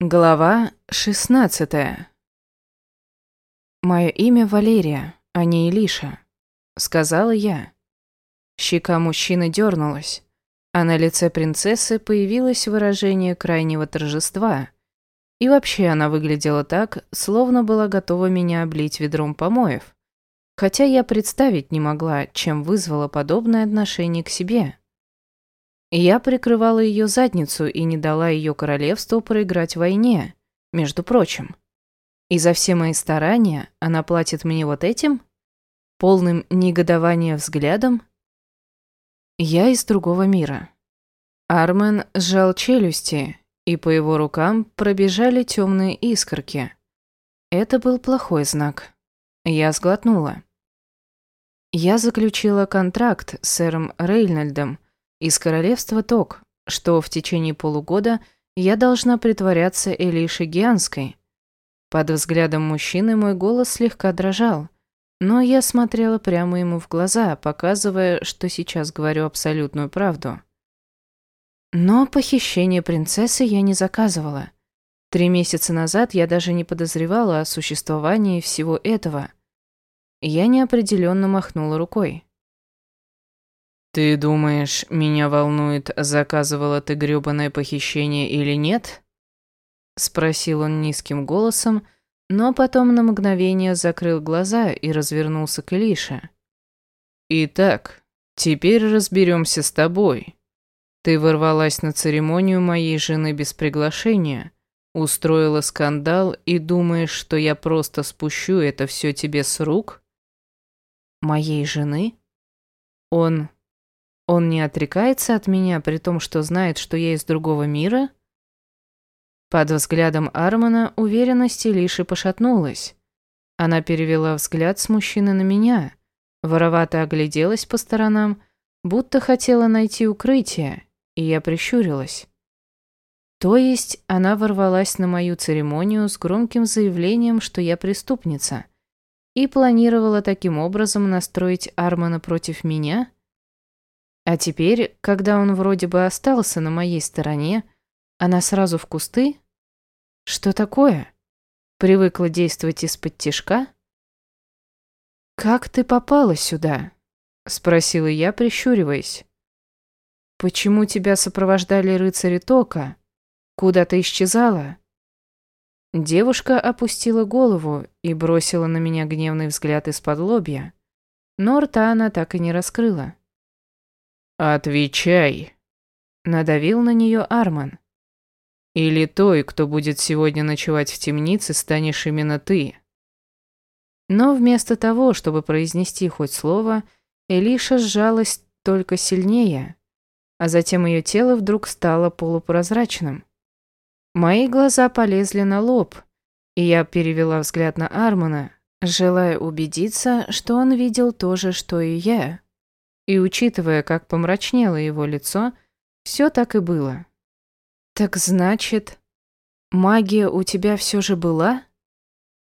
Глава 16 «Мое имя Валерия, а не Илиша», — сказала я. Щека мужчины дернулась, а на лице принцессы появилось выражение крайнего торжества. И вообще она выглядела так, словно была готова меня облить ведром помоев. Хотя я представить не могла, чем вызвало подобное отношение к себе. Я прикрывала ее задницу и не дала ее королевству проиграть войне, между прочим. И за все мои старания она платит мне вот этим? Полным негодования взглядом? Я из другого мира. Армен сжал челюсти, и по его рукам пробежали темные искорки. Это был плохой знак. Я сглотнула. Я заключила контракт с сэром Рейнольдом, из королевства Ток, что в течение полугода я должна притворяться Элишей Гианской. Под взглядом мужчины мой голос слегка дрожал, но я смотрела прямо ему в глаза, показывая, что сейчас говорю абсолютную правду. Но похищение принцессы я не заказывала. Три месяца назад я даже не подозревала о существовании всего этого. Я неопределенно махнула рукой. «Ты думаешь, меня волнует, заказывала ты грёбаное похищение или нет?» Спросил он низким голосом, но потом на мгновение закрыл глаза и развернулся к Илише. «Итак, теперь разберемся с тобой. Ты ворвалась на церемонию моей жены без приглашения, устроила скандал и думаешь, что я просто спущу это все тебе с рук?» «Моей жены?» Он он не отрекается от меня, при том, что знает, что я из другого мира? Под взглядом Армана уверенность Лиши пошатнулась. Она перевела взгляд с мужчины на меня, воровато огляделась по сторонам, будто хотела найти укрытие, и я прищурилась. То есть она ворвалась на мою церемонию с громким заявлением, что я преступница, и планировала таким образом настроить Армана против меня? А теперь, когда он вроде бы остался на моей стороне, она сразу в кусты? Что такое? Привыкла действовать из-под тишка? «Как ты попала сюда?» — спросила я, прищуриваясь. «Почему тебя сопровождали рыцари Тока? Куда ты исчезала?» Девушка опустила голову и бросила на меня гневный взгляд из-под лобья, но рта она так и не раскрыла. «Отвечай!» – надавил на нее Арман. «Или той, кто будет сегодня ночевать в темнице, станешь именно ты». Но вместо того, чтобы произнести хоть слово, Элиша сжалась только сильнее, а затем ее тело вдруг стало полупрозрачным. Мои глаза полезли на лоб, и я перевела взгляд на Армана, желая убедиться, что он видел то же, что и я. И учитывая, как помрачнело его лицо, все так и было. «Так значит, магия у тебя все же была?»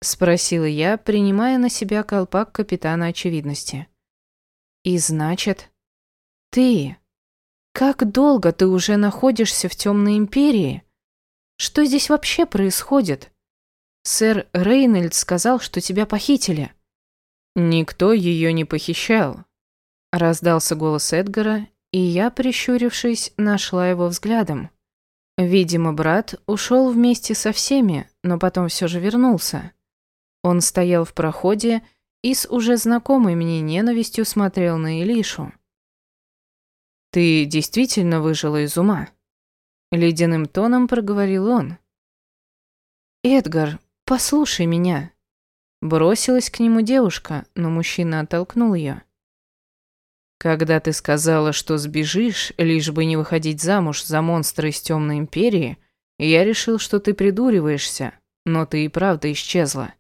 Спросила я, принимая на себя колпак капитана очевидности. «И значит, ты... Как долго ты уже находишься в Темной Империи? Что здесь вообще происходит? Сэр Рейнольд сказал, что тебя похитили». «Никто ее не похищал», Раздался голос Эдгара, и я, прищурившись, нашла его взглядом. Видимо, брат ушел вместе со всеми, но потом все же вернулся. Он стоял в проходе и с уже знакомой мне ненавистью смотрел на Илишу. «Ты действительно выжила из ума?» Ледяным тоном проговорил он. «Эдгар, послушай меня». Бросилась к нему девушка, но мужчина оттолкнул ее. Когда ты сказала, что сбежишь, лишь бы не выходить замуж за монстра из Темной Империи, я решил, что ты придуриваешься, но ты и правда исчезла.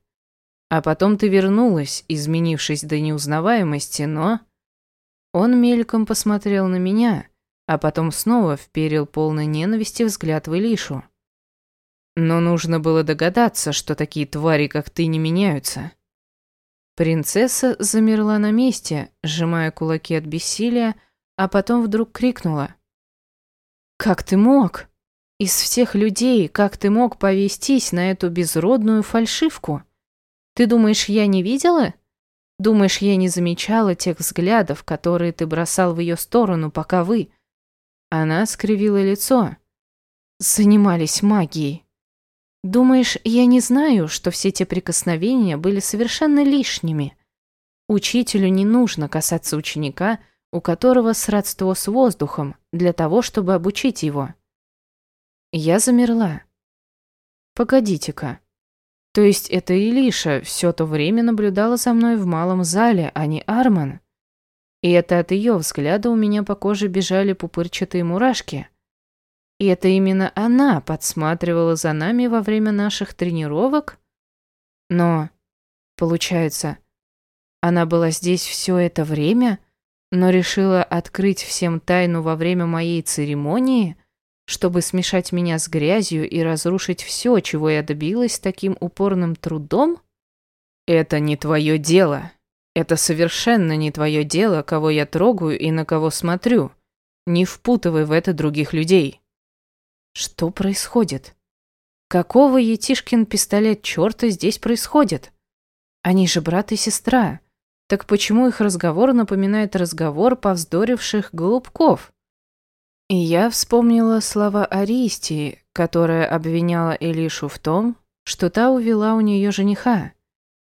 А потом ты вернулась, изменившись до неузнаваемости, но... Он мельком посмотрел на меня, а потом снова вперил полной ненависти взгляд в Илишу. Но нужно было догадаться, что такие твари, как ты, не меняются. Принцесса замерла на месте, сжимая кулаки от бессилия, а потом вдруг крикнула. «Как ты мог? Из всех людей, как ты мог повестись на эту безродную фальшивку? Ты думаешь, я не видела? Думаешь, я не замечала тех взглядов, которые ты бросал в ее сторону, пока вы...» Она скривила лицо. «Занимались магией. Думаешь, я не знаю, что все те прикосновения были совершенно лишними? Учителю не нужно касаться ученика, у которого сродство с воздухом, для того, чтобы обучить его». Я замерла. «Погодите-ка. То есть это Илиша все то время наблюдала за мной в малом зале, а не Арман? И это от ее взгляда у меня по коже бежали пупырчатые мурашки. И это именно она подсматривала за нами во время наших тренировок? Но, получается, она была здесь все это время, но решила открыть всем тайну во время моей церемонии – чтобы смешать меня с грязью и разрушить все, чего я добилась таким упорным трудом? Это не твое дело. Это совершенно не твое дело, кого я трогаю и на кого смотрю. Не впутывай в это других людей. Что происходит? Какого Етишкин пистолет черта здесь происходит? Они же брат и сестра. Так почему их разговор напоминает разговор повздоривших голубков? И я вспомнила слова Аристии, которая обвиняла Элишу в том, что та увела у нее жениха.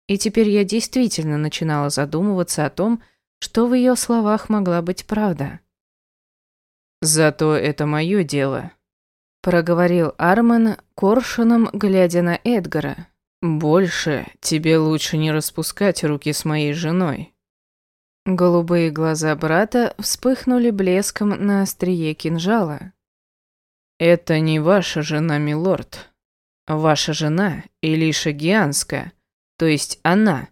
И теперь я действительно начинала задумываться о том, что в ее словах могла быть правда. «Зато это мое дело», — проговорил Арман коршуном, глядя на Эдгара. «Больше тебе лучше не распускать руки с моей женой. Голубые глаза брата вспыхнули блеском на острие кинжала. «Это не ваша жена, милорд. Ваша жена Илиша Гианская, то есть она».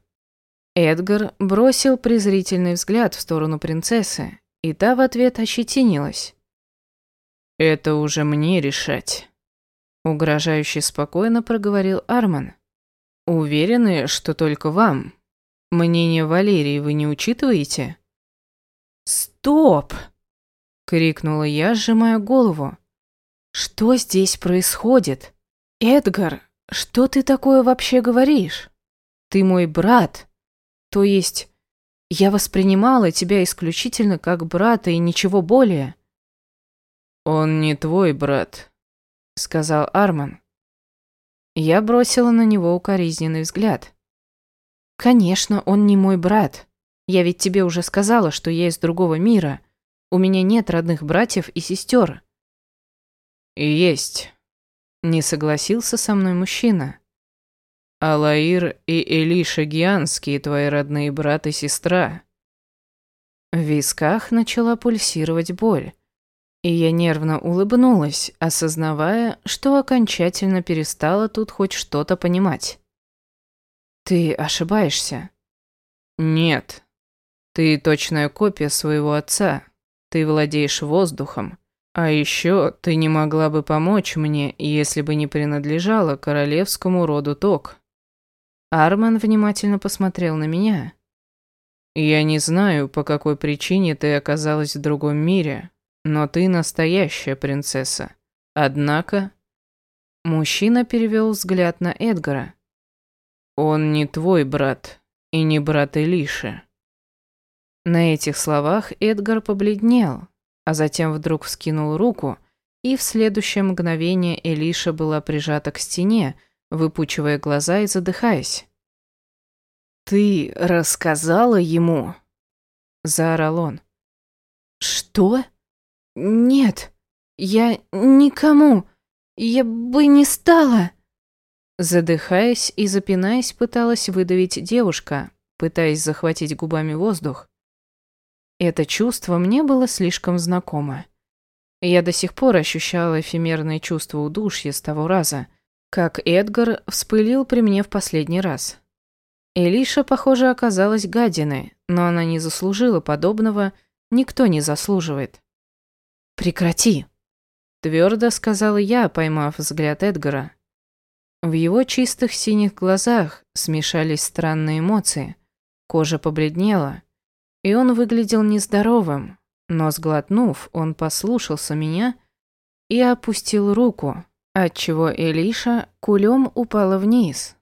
Эдгар бросил презрительный взгляд в сторону принцессы, и та в ответ ощетинилась. «Это уже мне решать», — угрожающе спокойно проговорил Арман. «Уверены, что только вам, Мнение Валерии вы не учитываете? Стоп! крикнула я, сжимая голову. Что здесь происходит? Эдгар, что ты такое вообще говоришь? Ты мой брат. То есть я воспринимала тебя исключительно как брата и ничего более. Он не твой брат, сказал Арман. Я бросила на него укоризненный взгляд. «Конечно, он не мой брат. Я ведь тебе уже сказала, что я из другого мира. У меня нет родных братьев и сестер». «Есть», — не согласился со мной мужчина. «Алаир и Элиша Гианские твои родные брат и сестра». В висках начала пульсировать боль, и я нервно улыбнулась, осознавая, что окончательно перестала тут хоть что-то понимать. Ты ошибаешься. Нет. Ты точная копия своего отца. Ты владеешь воздухом. А еще ты не могла бы помочь мне, если бы не принадлежала королевскому роду Ток. Арман внимательно посмотрел на меня. Я не знаю, по какой причине ты оказалась в другом мире, но ты настоящая принцесса. Однако... Мужчина перевел взгляд на Эдгара. «Он не твой брат и не брат Элиши». На этих словах Эдгар побледнел, а затем вдруг вскинул руку, и в следующее мгновение Элиша была прижата к стене, выпучивая глаза и задыхаясь. «Ты рассказала ему?» – заорал он. «Что? Нет, я никому. Я бы не стала». Задыхаясь и запинаясь, пыталась выдавить девушка, пытаясь захватить губами воздух. Это чувство мне было слишком знакомо. Я до сих пор ощущала эфемерное чувство удушья с того раза, как Эдгар вспылил при мне в последний раз. Элиша, похоже, оказалась гадиной, но она не заслужила подобного, никто не заслуживает. «Прекрати!» – твердо сказала я, поймав взгляд Эдгара. В его чистых синих глазах смешались странные эмоции. Кожа побледнела, и он выглядел нездоровым, но сглотнув, он послушался меня и опустил руку, отчего Элиша кулем упала вниз.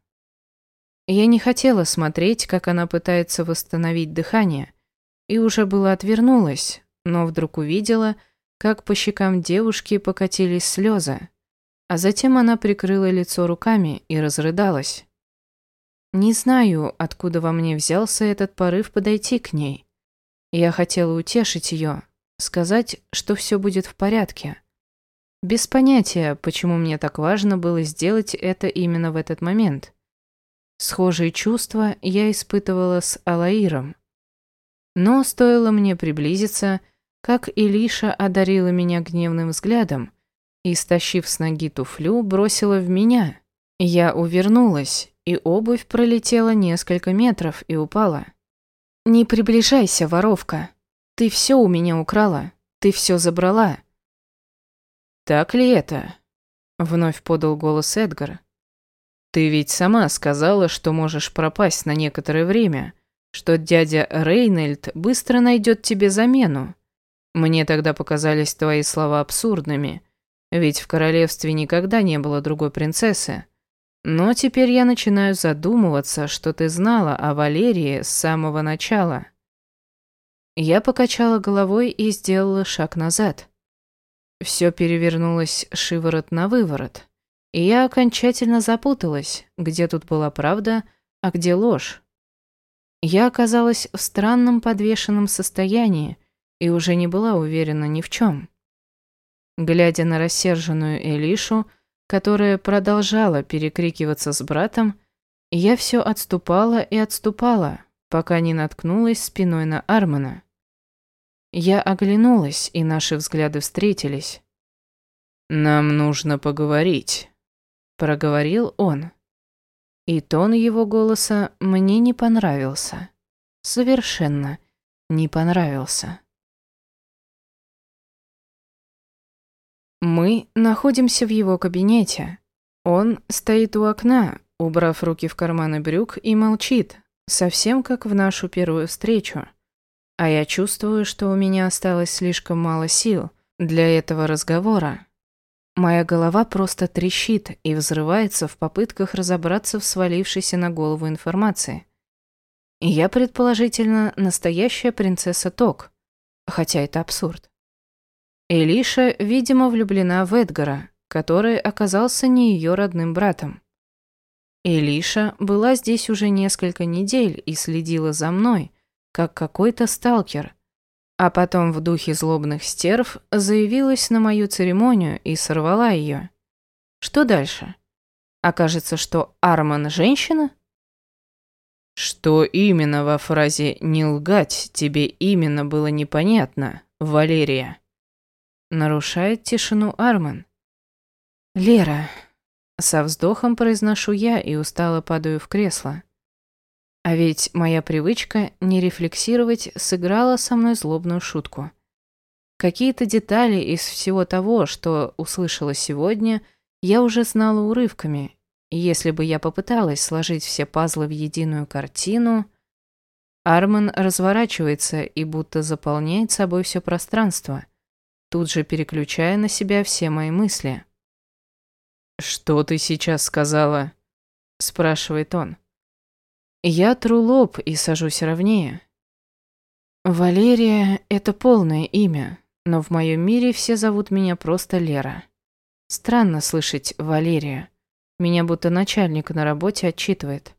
Я не хотела смотреть, как она пытается восстановить дыхание, и уже было отвернулась, но вдруг увидела, как по щекам девушки покатились слезы, а затем она прикрыла лицо руками и разрыдалась. Не знаю, откуда во мне взялся этот порыв подойти к ней. Я хотела утешить ее, сказать, что все будет в порядке. Без понятия, почему мне так важно было сделать это именно в этот момент. Схожие чувства я испытывала с Алаиром. Но стоило мне приблизиться, как Илиша одарила меня гневным взглядом и, стащив с ноги туфлю, бросила в меня. Я увернулась, и обувь пролетела несколько метров и упала. «Не приближайся, воровка. Ты все у меня украла. Ты все забрала». «Так ли это?» — вновь подал голос Эдгар. «Ты ведь сама сказала, что можешь пропасть на некоторое время, что дядя Рейнольд быстро найдет тебе замену. Мне тогда показались твои слова абсурдными, ведь в королевстве никогда не было другой принцессы. Но теперь я начинаю задумываться, что ты знала о Валерии с самого начала». Я покачала головой и сделала шаг назад. Все перевернулось шиворот на выворот, и я окончательно запуталась, где тут была правда, а где ложь. Я оказалась в странном подвешенном состоянии и уже не была уверена ни в чем. Глядя на рассерженную Элишу, которая продолжала перекрикиваться с братом, я все отступала и отступала, пока не наткнулась спиной на Армана. Я оглянулась, и наши взгляды встретились. «Нам нужно поговорить», — проговорил он. И тон его голоса мне не понравился. Совершенно не понравился. Мы находимся в его кабинете. Он стоит у окна, убрав руки в карманы брюк и молчит, совсем как в нашу первую встречу. А я чувствую, что у меня осталось слишком мало сил для этого разговора. Моя голова просто трещит и взрывается в попытках разобраться в свалившейся на голову информации. Я, предположительно, настоящая принцесса Ток, хотя это абсурд. Элиша, видимо, влюблена в Эдгара, который оказался не ее родным братом. Элиша была здесь уже несколько недель и следила за мной, как какой-то сталкер. А потом в духе злобных стерв заявилась на мою церемонию и сорвала ее. Что дальше? Окажется, что Арман – женщина? Что именно во фразе «не лгать» тебе именно было непонятно, Валерия? Нарушает тишину Арман. Лера. Со вздохом произношу я и устало падаю в кресло. А ведь моя привычка не рефлексировать сыграла со мной злобную шутку. Какие-то детали из всего того, что услышала сегодня, я уже знала урывками, и если бы я попыталась сложить все пазлы в единую картину... Арман разворачивается и будто заполняет собой все пространство, тут же переключая на себя все мои мысли. «Что ты сейчас сказала?» – спрашивает он. Я тру лоб и сажусь ровнее. Валерия — это полное имя, но в моем мире все зовут меня просто Лера. Странно слышать «Валерия». Меня будто начальник на работе отчитывает.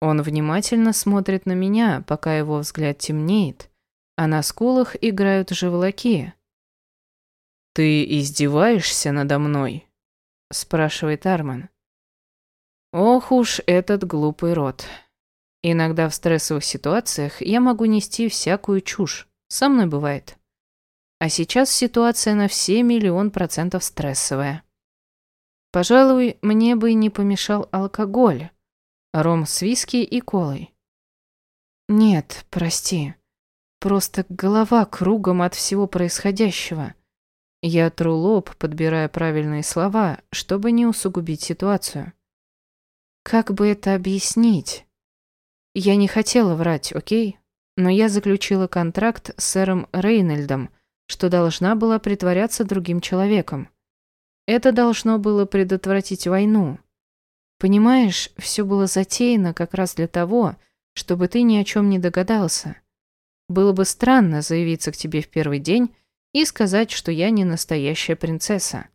Он внимательно смотрит на меня, пока его взгляд темнеет, а на скулах играют живолоки. «Ты издеваешься надо мной?» – спрашивает Арман. Ох уж этот глупый рот. Иногда в стрессовых ситуациях я могу нести всякую чушь. Со мной бывает. А сейчас ситуация на все миллион процентов стрессовая. Пожалуй, мне бы не помешал алкоголь. Ром с виски и колой. Нет, прости. Просто голова кругом от всего происходящего. Я тру лоб, подбирая правильные слова, чтобы не усугубить ситуацию. Как бы это объяснить? Я не хотела врать, окей? Но я заключила контракт с сэром Рейнольдом, что должна была притворяться другим человеком. Это должно было предотвратить войну. Понимаешь, все было затеяно как раз для того, чтобы ты ни о чем не догадался. Было бы странно заявиться к тебе в первый день и сказать, что я не настоящая принцесса.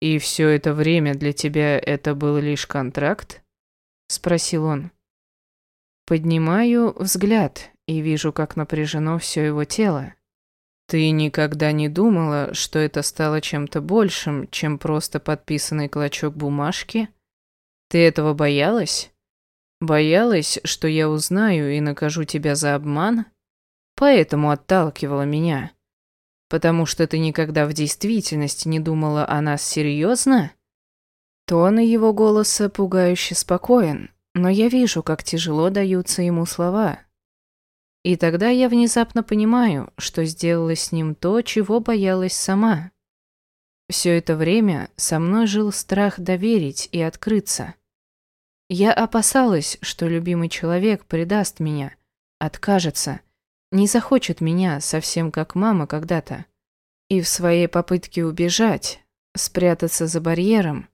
«И все это время для тебя это был лишь контракт?» – спросил он. Поднимаю взгляд и вижу, как напряжено все его тело. «Ты никогда не думала, что это стало чем-то большим, чем просто подписанный клочок бумажки? Ты этого боялась? Боялась, что я узнаю и накажу тебя за обман? Поэтому отталкивала меня?» Потому что ты никогда в действительности не думала о нас серьезно? Тон его голоса пугающе спокоен, но я вижу, как тяжело даются ему слова. И тогда я внезапно понимаю, что сделала с ним то, чего боялась сама. Все это время со мной жил страх доверить и открыться. Я опасалась, что любимый человек предаст меня, откажется, не захочет меня, совсем как мама когда-то. И в своей попытке убежать, спрятаться за барьером,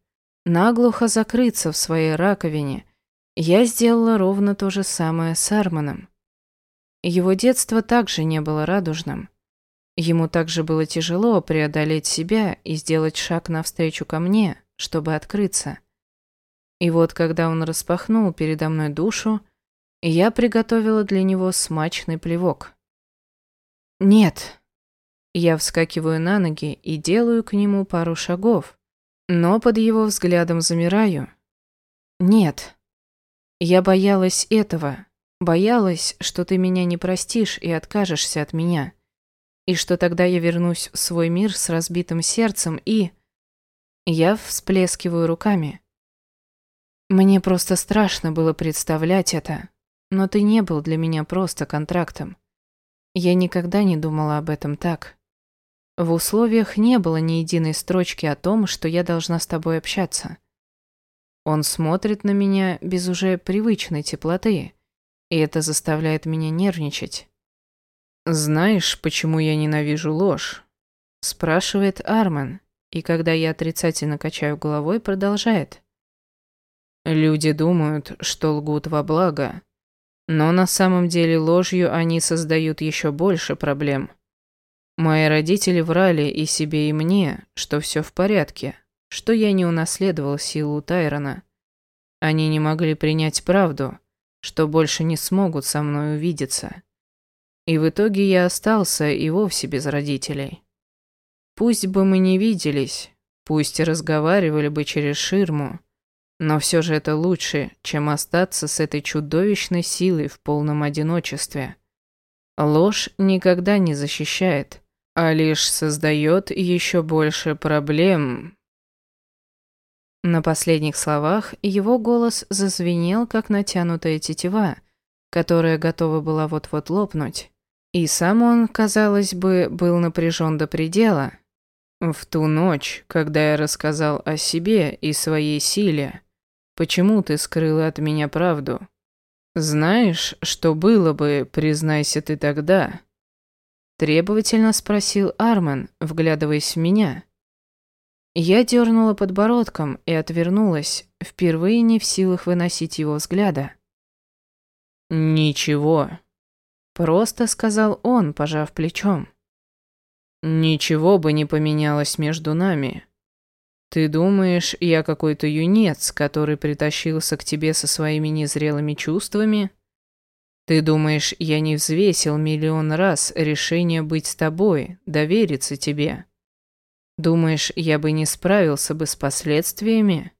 наглухо закрыться в своей раковине, я сделала ровно то же самое с Арманом. Его детство также не было радужным. Ему также было тяжело преодолеть себя и сделать шаг навстречу ко мне, чтобы открыться. И вот когда он распахнул передо мной душу, я приготовила для него смачный плевок. «Нет». Я вскакиваю на ноги и делаю к нему пару шагов, но под его взглядом замираю. «Нет». Я боялась этого, боялась, что ты меня не простишь и откажешься от меня, и что тогда я вернусь в свой мир с разбитым сердцем и... Я всплескиваю руками. Мне просто страшно было представлять это, но ты не был для меня просто контрактом. Я никогда не думала об этом так. В условиях не было ни единой строчки о том, что я должна с тобой общаться. Он смотрит на меня без уже привычной теплоты, и это заставляет меня нервничать. «Знаешь, почему я ненавижу ложь?» спрашивает Армен, и когда я отрицательно качаю головой, продолжает. Люди думают, что лгут во благо, но на самом деле ложью они создают еще больше проблем. Мои родители врали и себе, и мне, что все в порядке, что я не унаследовал силу Тайрона. Они не могли принять правду, что больше не смогут со мной увидеться. И в итоге я остался и вовсе без родителей. Пусть бы мы не виделись, пусть разговаривали бы через ширму, но все же это лучше, чем остаться с этой чудовищной силой в полном одиночестве. Ложь никогда не защищает, а лишь создает еще больше проблем. На последних словах его голос зазвенел, как натянутая тетива, которая готова была вот-вот лопнуть. И сам он, казалось бы, был напряжен до предела. В ту ночь, когда я рассказал о себе и своей силе, Почему ты скрыла от меня правду? Знаешь, что было бы, признайся ты тогда?» Требовательно спросил Армен, вглядываясь в меня. Я дернула подбородком и отвернулась, впервые не в силах выносить его взгляда. «Ничего», — просто сказал он, пожав плечом. «Ничего бы не поменялось между нами. «Ты думаешь, я какой-то юнец, который притащился к тебе со своими незрелыми чувствами? Ты думаешь, я не взвесил миллион раз решение быть с тобой, довериться тебе? Думаешь, я бы не справился бы с последствиями?»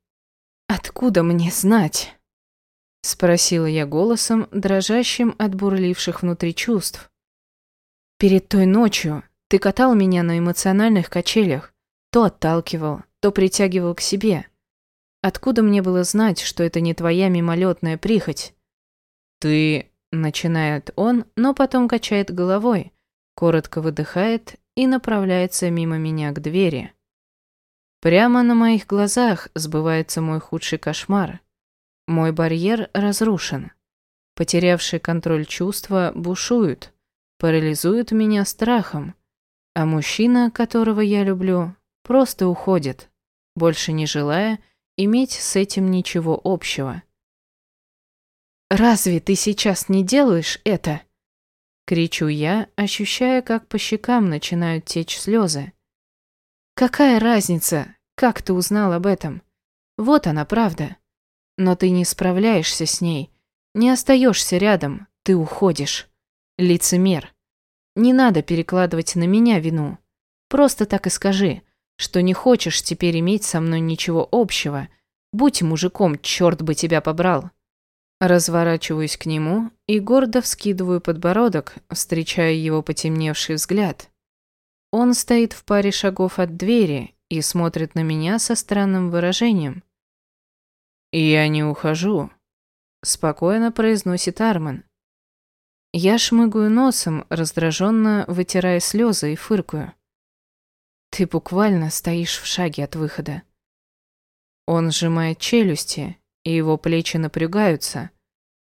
«Откуда мне знать?» Спросила я голосом, дрожащим от бурливших внутри чувств. «Перед той ночью ты катал меня на эмоциональных качелях, то отталкивал, то притягивал к себе. Откуда мне было знать, что это не твоя мимолетная прихоть? Ты... Начинает он, но потом качает головой, коротко выдыхает и направляется мимо меня к двери. Прямо на моих глазах сбывается мой худший кошмар. Мой барьер разрушен. Потерявшие контроль чувства бушуют, парализуют меня страхом, А мужчина, которого я люблю, просто уходит, больше не желая иметь с этим ничего общего. «Разве ты сейчас не делаешь это?» Кричу я, ощущая, как по щекам начинают течь слезы. «Какая разница, как ты узнал об этом? Вот она правда. Но ты не справляешься с ней, не остаешься рядом, ты уходишь. Лицемер. Не надо перекладывать на меня вину. Просто так и скажи, что не хочешь теперь иметь со мной ничего общего. Будь мужиком, черт бы тебя побрал. Разворачиваюсь к нему и гордо вскидываю подбородок, встречая его потемневший взгляд. Он стоит в паре шагов от двери и смотрит на меня со странным выражением. «Я не ухожу», — спокойно произносит Арман. Я шмыгаю носом, раздраженно вытирая слезы и фыркаю. Ты буквально стоишь в шаге от выхода. Он сжимает челюсти, и его плечи напрягаются.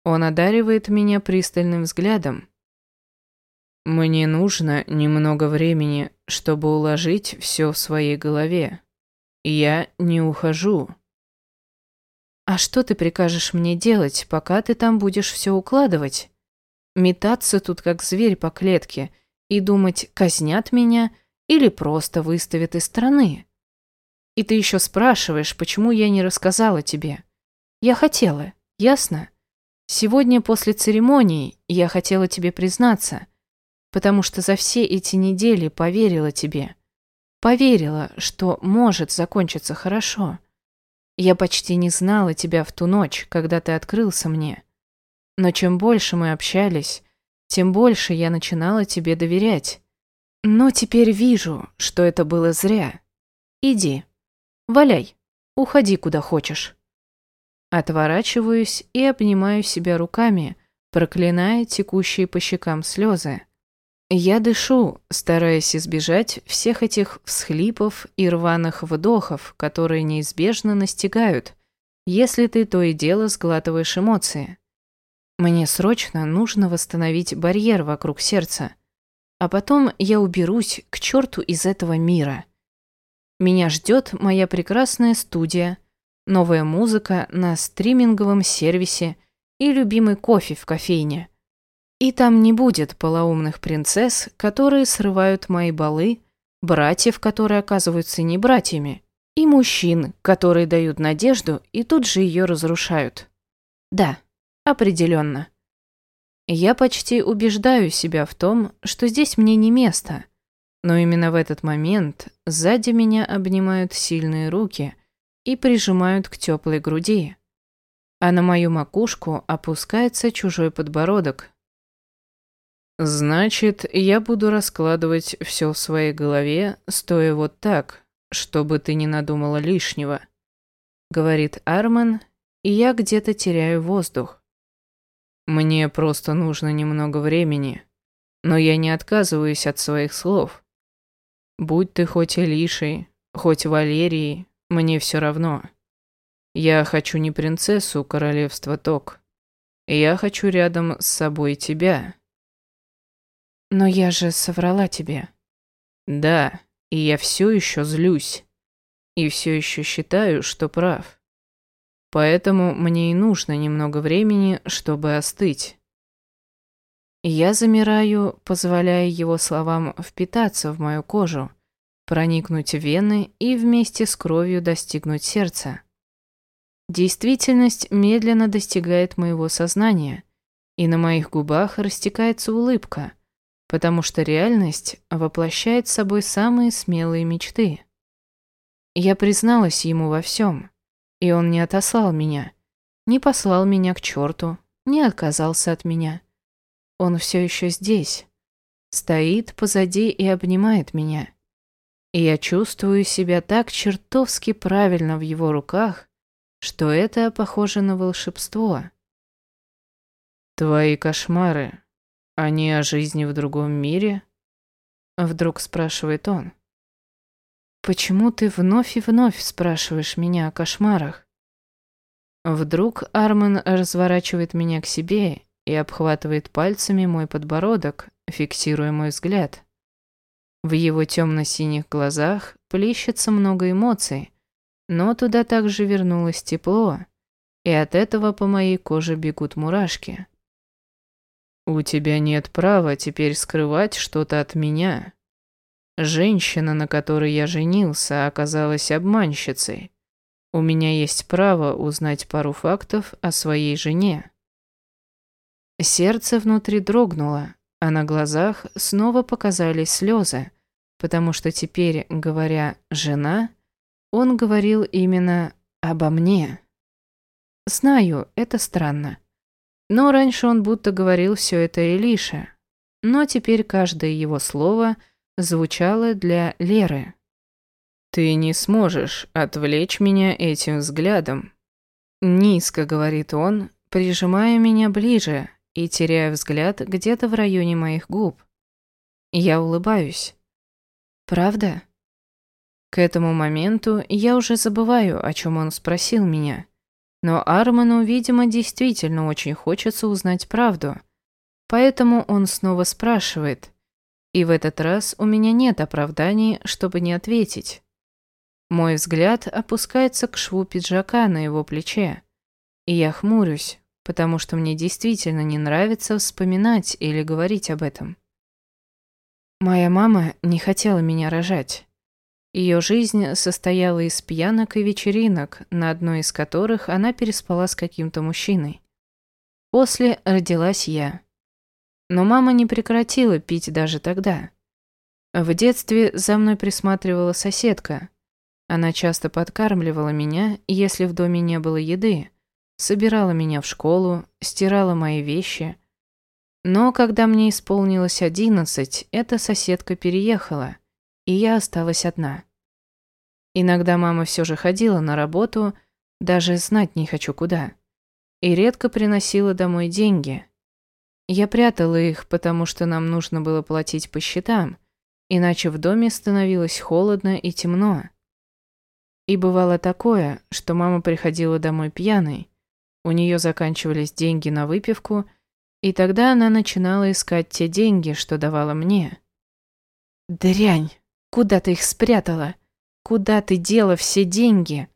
Он одаривает меня пристальным взглядом. Мне нужно немного времени, чтобы уложить все в своей голове. Я не ухожу. А что ты прикажешь мне делать, пока ты там будешь все укладывать? Метаться тут как зверь по клетке и думать, казнят меня или просто выставят из страны. И ты еще спрашиваешь, почему я не рассказала тебе. Я хотела, ясно? Сегодня после церемонии я хотела тебе признаться, потому что за все эти недели поверила тебе. Поверила, что может закончиться хорошо. Я почти не знала тебя в ту ночь, когда ты открылся мне. Но чем больше мы общались, тем больше я начинала тебе доверять. Но теперь вижу, что это было зря. Иди, валяй, уходи куда хочешь. Отворачиваюсь и обнимаю себя руками, проклиная текущие по щекам слезы. Я дышу, стараясь избежать всех этих всхлипов и рваных вдохов, которые неизбежно настигают, если ты то и дело сглатываешь эмоции. Мне срочно нужно восстановить барьер вокруг сердца, а потом я уберусь к черту из этого мира. Меня ждет моя прекрасная студия, новая музыка на стриминговом сервисе и любимый кофе в кофейне. И там не будет полоумных принцесс, которые срывают мои балы, братьев, которые оказываются не братьями, и мужчин, которые дают надежду и тут же ее разрушают. Да, определенно. Я почти убеждаю себя в том, что здесь мне не место, но именно в этот момент сзади меня обнимают сильные руки – и прижимают к теплой груди. А на мою макушку опускается чужой подбородок. «Значит, я буду раскладывать все в своей голове, стоя вот так, чтобы ты не надумала лишнего», — говорит Арман, и я где-то теряю воздух. «Мне просто нужно немного времени, но я не отказываюсь от своих слов. Будь ты хоть Элишей, хоть Валерией, мне все равно. Я хочу не принцессу королевства Ток. Я хочу рядом с собой тебя. Но я же соврала тебе. Да, и я все еще злюсь. И все еще считаю, что прав. Поэтому мне и нужно немного времени, чтобы остыть. Я замираю, позволяя его словам впитаться в мою кожу, проникнуть в вены и вместе с кровью достигнуть сердца. Действительность медленно достигает моего сознания, и на моих губах растекается улыбка, потому что реальность воплощает собой самые смелые мечты. Я призналась ему во всем, и он не отослал меня, не послал меня к черту, не отказался от меня. Он все еще здесь, стоит позади и обнимает меня. И я чувствую себя так чертовски правильно в его руках, что это похоже на волшебство. «Твои кошмары, они о жизни в другом мире?» Вдруг спрашивает он. «Почему ты вновь и вновь спрашиваешь меня о кошмарах?» Вдруг Арман разворачивает меня к себе и обхватывает пальцами мой подбородок, фиксируя мой взгляд. В его темно-синих глазах плещется много эмоций, но туда также вернулось тепло, и от этого по моей коже бегут мурашки. «У тебя нет права теперь скрывать что-то от меня. Женщина, на которой я женился, оказалась обманщицей. У меня есть право узнать пару фактов о своей жене». Сердце внутри дрогнуло, а на глазах снова показались слезы, потому что теперь, говоря «жена», он говорил именно обо мне. Знаю, это странно. Но раньше он будто говорил все это Элише. Но теперь каждое его слово звучало для Леры. «Ты не сможешь отвлечь меня этим взглядом», — низко говорит он, прижимая меня ближе и теряя взгляд где-то в районе моих губ. Я улыбаюсь. «Правда?» К этому моменту я уже забываю, о чем он спросил меня. Но Арману, видимо, действительно очень хочется узнать правду. Поэтому он снова спрашивает. И в этот раз у меня нет оправданий, чтобы не ответить. Мой взгляд опускается к шву пиджака на его плече. И я хмурюсь, потому что мне действительно не нравится вспоминать или говорить об этом. Моя мама не хотела меня рожать. Ее жизнь состояла из пьянок и вечеринок, на одной из которых она переспала с каким-то мужчиной. После родилась я. Но мама не прекратила пить даже тогда. В детстве за мной присматривала соседка. Она часто подкармливала меня, если в доме не было еды, собирала меня в школу, стирала мои вещи. Но когда мне исполнилось одиннадцать, эта соседка переехала – и я осталась одна. Иногда мама все же ходила на работу, даже знать не хочу куда, и редко приносила домой деньги. Я прятала их, потому что нам нужно было платить по счетам, иначе в доме становилось холодно и темно. И бывало такое, что мама приходила домой пьяной, у нее заканчивались деньги на выпивку, и тогда она начинала искать те деньги, что давала мне. «Дрянь!» Куда ты их спрятала? Куда ты дела все деньги?»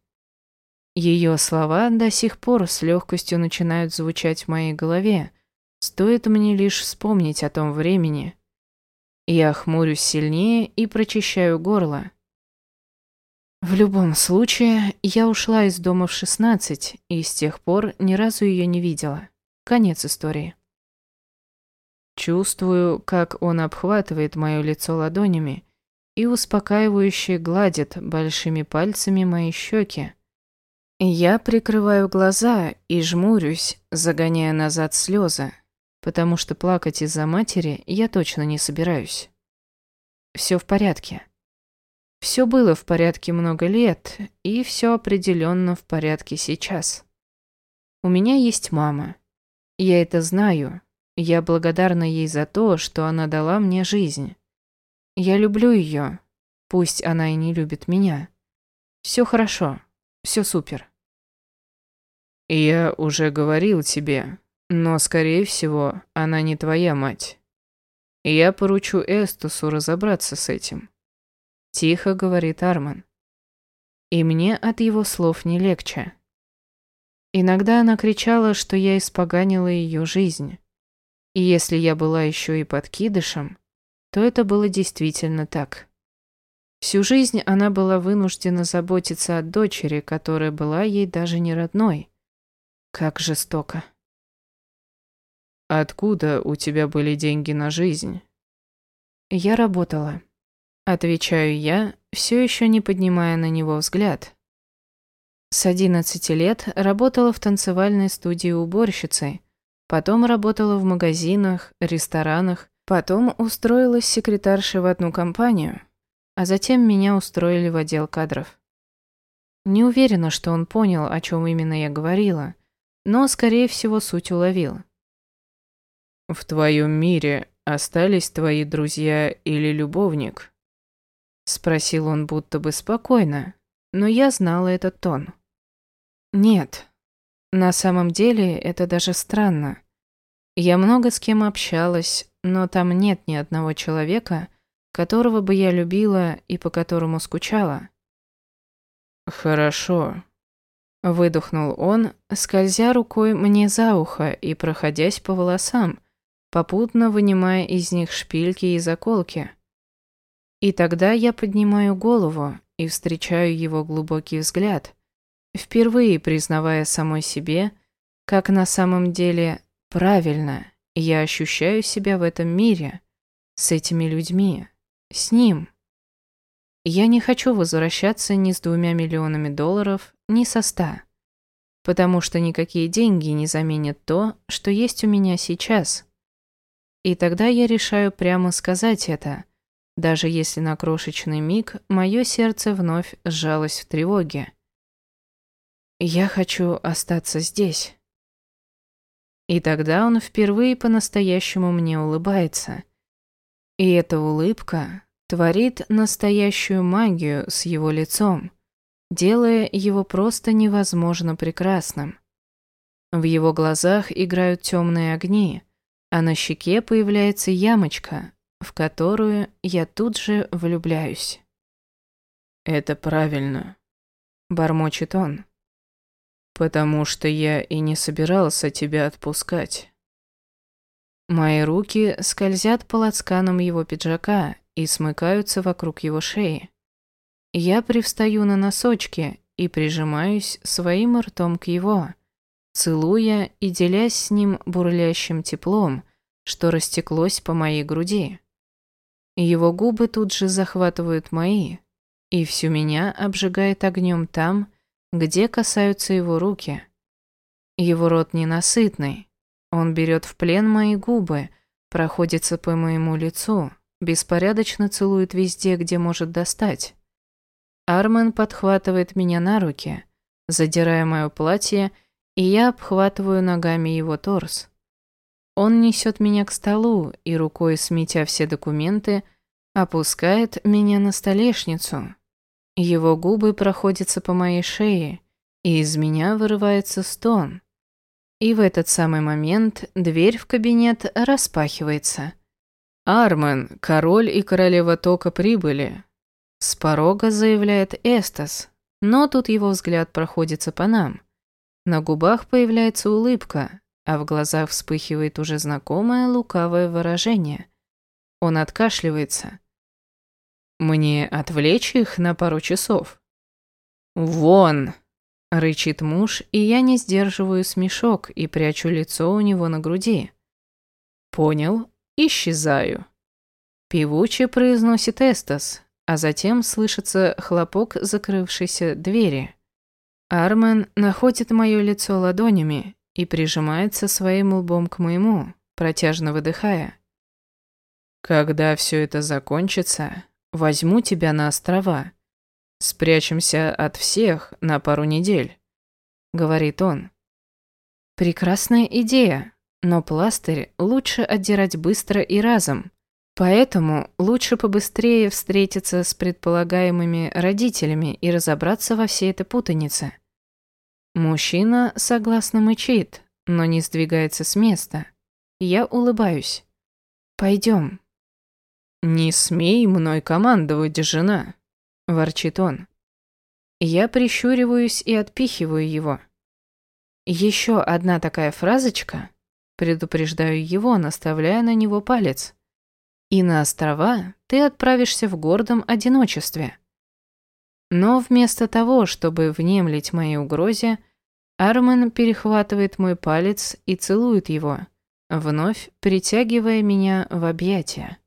Ее слова до сих пор с легкостью начинают звучать в моей голове. Стоит мне лишь вспомнить о том времени. Я хмурюсь сильнее и прочищаю горло. В любом случае, я ушла из дома в 16 и с тех пор ни разу ее не видела. Конец истории. Чувствую, как он обхватывает мое лицо ладонями и успокаивающе гладит большими пальцами мои щеки. Я прикрываю глаза и жмурюсь, загоняя назад слезы, потому что плакать из-за матери я точно не собираюсь. Все в порядке. Все было в порядке много лет, и все определенно в порядке сейчас. У меня есть мама. Я это знаю. Я благодарна ей за то, что она дала мне жизнь. Я люблю ее. Пусть она и не любит меня. Все хорошо. Все супер. Я уже говорил тебе, но, скорее всего, она не твоя мать. Я поручу Эстусу разобраться с этим. Тихо говорит Арман. И мне от его слов не легче. Иногда она кричала, что я испоганила ее жизнь. И если я была еще и подкидышем, то это было действительно так. Всю жизнь она была вынуждена заботиться о дочери, которая была ей даже не родной. Как жестоко. «Откуда у тебя были деньги на жизнь?» «Я работала», — отвечаю я, все еще не поднимая на него взгляд. С 11 лет работала в танцевальной студии уборщицей, потом работала в магазинах, ресторанах, Потом устроилась секретаршей в одну компанию, а затем меня устроили в отдел кадров. Не уверена, что он понял, о чем именно я говорила, но, скорее всего, суть уловил. «В твоем мире остались твои друзья или любовник?» Спросил он будто бы спокойно, но я знала этот тон. «Нет, на самом деле это даже странно. Я много с кем общалась, но там нет ни одного человека, которого бы я любила и по которому скучала. «Хорошо», — выдохнул он, скользя рукой мне за ухо и проходясь по волосам, попутно вынимая из них шпильки и заколки. И тогда я поднимаю голову и встречаю его глубокий взгляд, впервые признавая самой себе, как на самом деле правильно я ощущаю себя в этом мире, с этими людьми, с ним. Я не хочу возвращаться ни с двумя миллионами долларов, ни со ста. Потому что никакие деньги не заменят то, что есть у меня сейчас. И тогда я решаю прямо сказать это, даже если на крошечный миг мое сердце вновь сжалось в тревоге. Я хочу остаться здесь. И тогда он впервые по-настоящему мне улыбается. И эта улыбка творит настоящую магию с его лицом, делая его просто невозможно прекрасным. В его глазах играют темные огни, а на щеке появляется ямочка, в которую я тут же влюбляюсь. «Это правильно», — бормочет он. «Потому что я и не собирался тебя отпускать». Мои руки скользят по лацканам его пиджака и смыкаются вокруг его шеи. Я привстаю на носочки и прижимаюсь своим ртом к его, целуя и делясь с ним бурлящим теплом, что растеклось по моей груди. Его губы тут же захватывают мои, и всю меня обжигает огнем там, где касаются его руки. Его рот ненасытный, он берет в плен мои губы, проходится по моему лицу, беспорядочно целует везде, где может достать. Армен подхватывает меня на руки, задирая мое платье, и я обхватываю ногами его торс. Он несет меня к столу и рукой, сметя все документы, опускает меня на столешницу. Его губы проходятся по моей шее, и из меня вырывается стон. И в этот самый момент дверь в кабинет распахивается. «Армен, король и королева Тока прибыли», — с порога заявляет Эстас, но тут его взгляд проходится по нам. На губах появляется улыбка, а в глазах вспыхивает уже знакомое лукавое выражение. Он откашливается. «Мне отвлечь их на пару часов?» «Вон!» — рычит муж, и я не сдерживаю смешок и прячу лицо у него на груди. «Понял, исчезаю». Певуче произносит Эстас, а затем слышится хлопок закрывшейся двери. Армен находит мое лицо ладонями и прижимается своим лбом к моему, протяжно выдыхая. «Когда все это закончится, возьму тебя на острова. Спрячемся от всех на пару недель», — говорит он. «Прекрасная идея, но пластырь лучше отдирать быстро и разом. Поэтому лучше побыстрее встретиться с предполагаемыми родителями и разобраться во всей этой путанице. Мужчина согласно мычит, но не сдвигается с места. Я улыбаюсь. Пойдем. «Не смей мной командовать, жена», – ворчит он. Я прищуриваюсь и отпихиваю его. Еще одна такая фразочка, предупреждаю его, наставляя на него палец. И на острова ты отправишься в гордом одиночестве. Но вместо того, чтобы внемлить моей угрозе, Армен перехватывает мой палец и целует его, вновь притягивая меня в объятия.